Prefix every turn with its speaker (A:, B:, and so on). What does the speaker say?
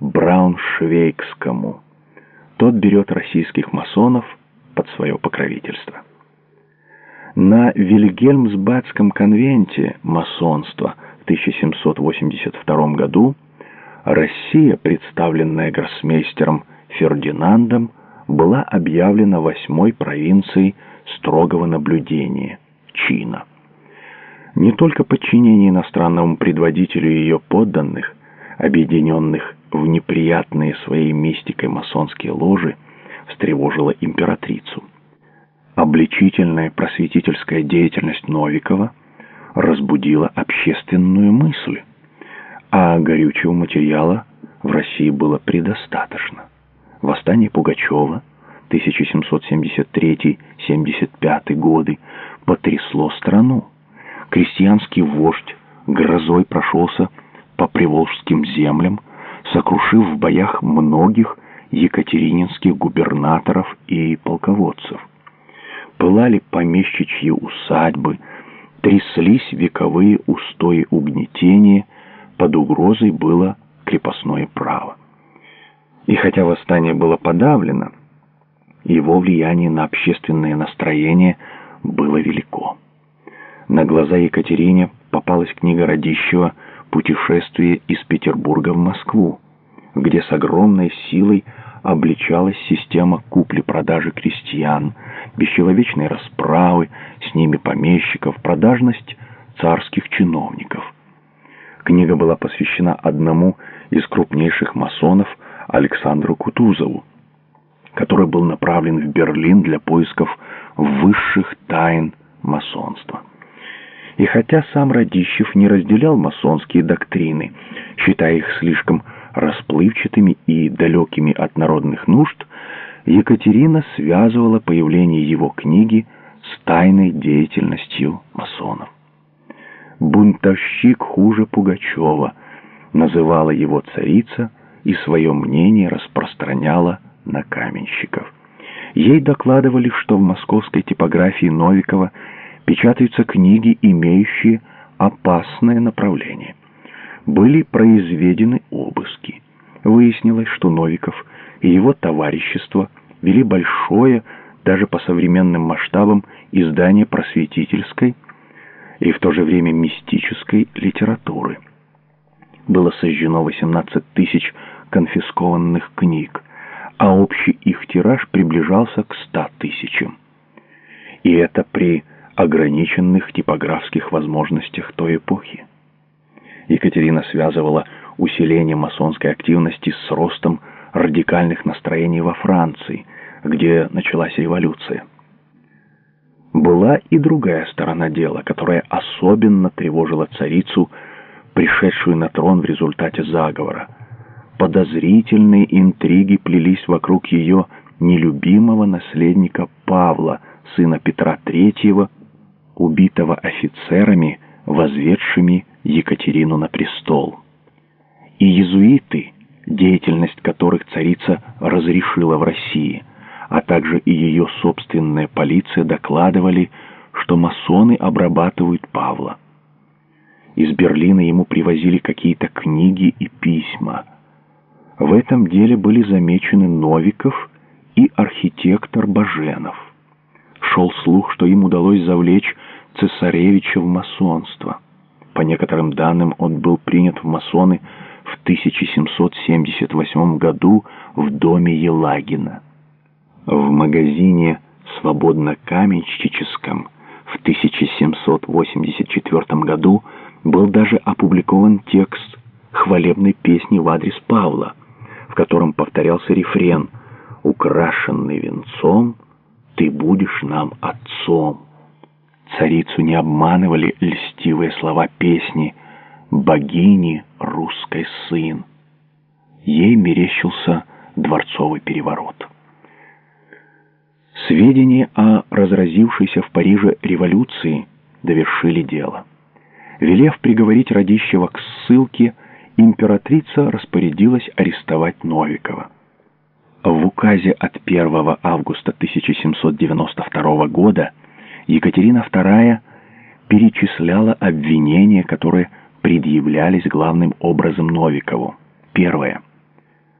A: Брауншвейгскому. Тот берет российских масонов под свое покровительство. На Вильгельмсбадском конвенте масонства в 1782 году Россия, представленная гроссмейстером Фердинандом, была объявлена восьмой провинцией строгого наблюдения – Чина. Не только подчинение иностранному предводителю ее подданных, объединенных в неприятные своей мистикой масонские ложи, встревожило императрицу. Обличительная просветительская деятельность Новикова разбудила общественную мысль, а горючего материала в России было предостаточно. Восстание Пугачева 1773-75 годы потрясло страну. Крестьянский вождь грозой прошелся по приволжским землям, сокрушив в боях многих екатерининских губернаторов и полководцев. Пылали помещичьи усадьбы, тряслись вековые устои угнетения, под угрозой было крепостное право. И хотя восстание было подавлено, его влияние на общественное настроение было велико. На глаза Екатерине попалась книга Радищева «Путешествие из Петербурга в Москву», где с огромной силой обличалась система купли-продажи крестьян, бесчеловечные расправы, с ними помещиков, продажность царских чиновников. Книга была посвящена одному из крупнейших масонов – Александру Кутузову, который был направлен в Берлин для поисков высших тайн масонства. И хотя сам Радищев не разделял масонские доктрины, считая их слишком расплывчатыми и далекими от народных нужд, Екатерина связывала появление его книги с тайной деятельностью масонов. «Бунтовщик хуже Пугачева», называла его царица – и свое мнение распространяла на каменщиков. Ей докладывали, что в московской типографии Новикова печатаются книги, имеющие опасное направление. Были произведены обыски. Выяснилось, что Новиков и его товарищество вели большое, даже по современным масштабам, издание просветительской и в то же время мистической литературы. Было сожжено 18 тысяч конфискованных книг, а общий их тираж приближался к ста тысячам. И это при ограниченных типографских возможностях той эпохи. Екатерина связывала усиление масонской активности с ростом радикальных настроений во Франции, где началась революция. Была и другая сторона дела, которая особенно тревожила царицу, пришедшую на трон в результате заговора – подозрительные интриги плелись вокруг ее нелюбимого наследника Павла, сына Петра III, убитого офицерами, возведшими Екатерину на престол. И иезуиты, деятельность которых царица разрешила в России, а также и ее собственная полиция докладывали, что масоны обрабатывают Павла. Из Берлина ему привозили какие-то книги и письма – в этом деле были замечены Новиков и архитектор Баженов. Шел слух, что им удалось завлечь цесаревича в масонство. По некоторым данным, он был принят в масоны в 1778 году в доме Елагина. В магазине «Свободно-каменщическом» в 1784 году был даже опубликован текст хвалебной песни в адрес Павла – котором повторялся рефрен «Украшенный венцом, ты будешь нам отцом». Царицу не обманывали льстивые слова песни «Богини русской сын». Ей мерещился дворцовый переворот. Сведения о разразившейся в Париже революции довершили дело. Велев приговорить Радищева к ссылке, императрица распорядилась арестовать Новикова. В указе от 1 августа 1792 года Екатерина II перечисляла обвинения, которые предъявлялись главным образом Новикову. Первое.